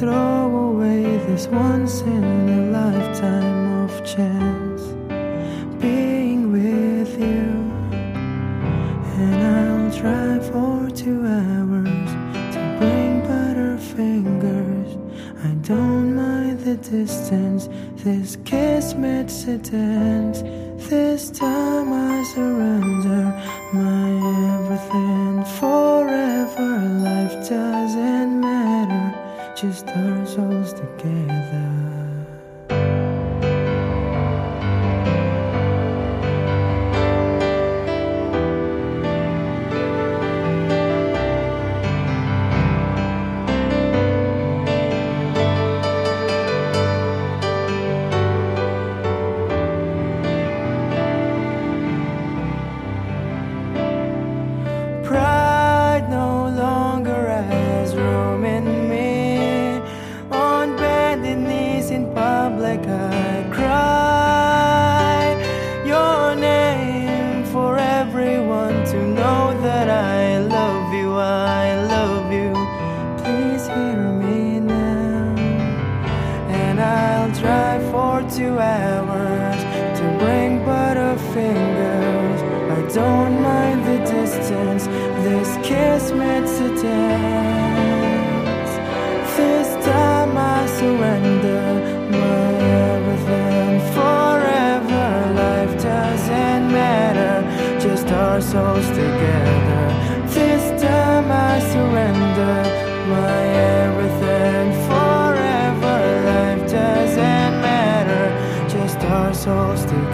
throw away this once in a lifetime of chance being with you. And I'll drive for two hours to bring butter fingers. I don't mind the distance, this kiss makes it ends. This time I surrender my everything forever, a lifetime just our souls together. Everyone to know that I love you. I love you. Please hear me now. And I'll drive for two hours to bring butterfingers. I don't mind the distance. This kiss makes a dance. This time I surrender our souls together. This time I surrender my everything forever. Life doesn't matter, just our souls together.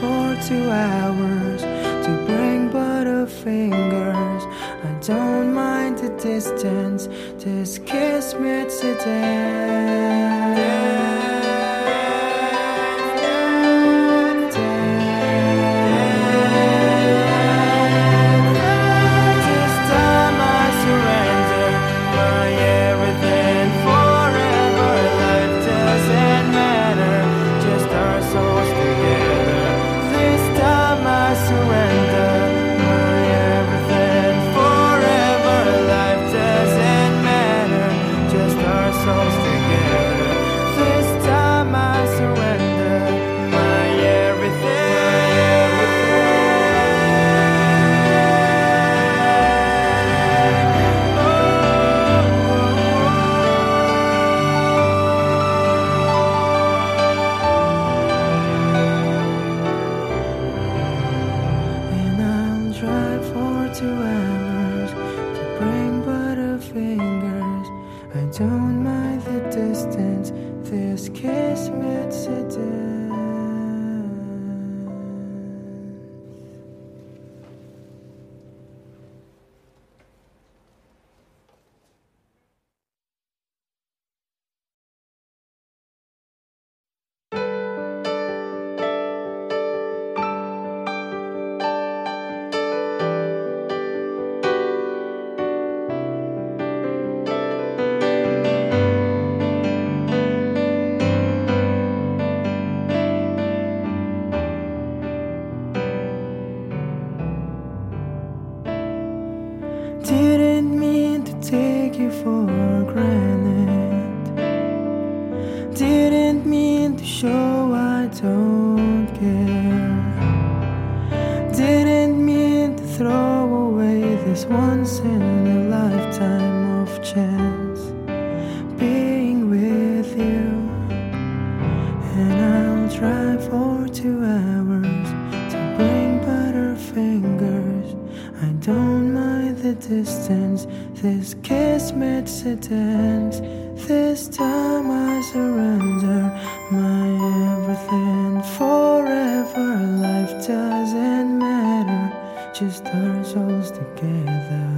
For two hours to bring butterfingers. I don't mind the distance, this kiss makes a distance. This kiss makes a dance. For granted. Didn't mean to show I don't care. Didn't mean to throw away this once in a lifetime the distance. This kiss makes it end. This time I surrender my everything. Forever, life doesn't matter. Just our souls together.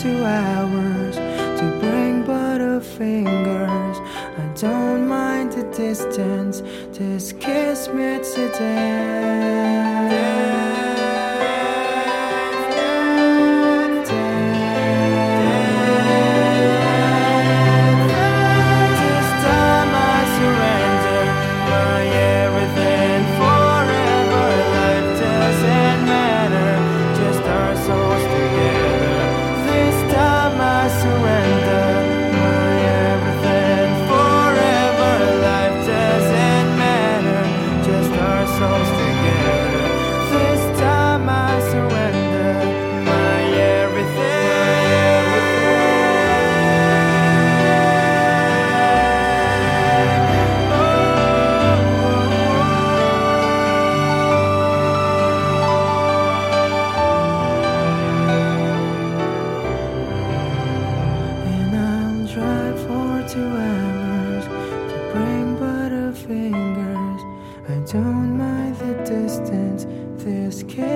two hours to bring butterfingers. I don't mind the distance, just kiss me today. Okay.